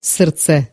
сердце.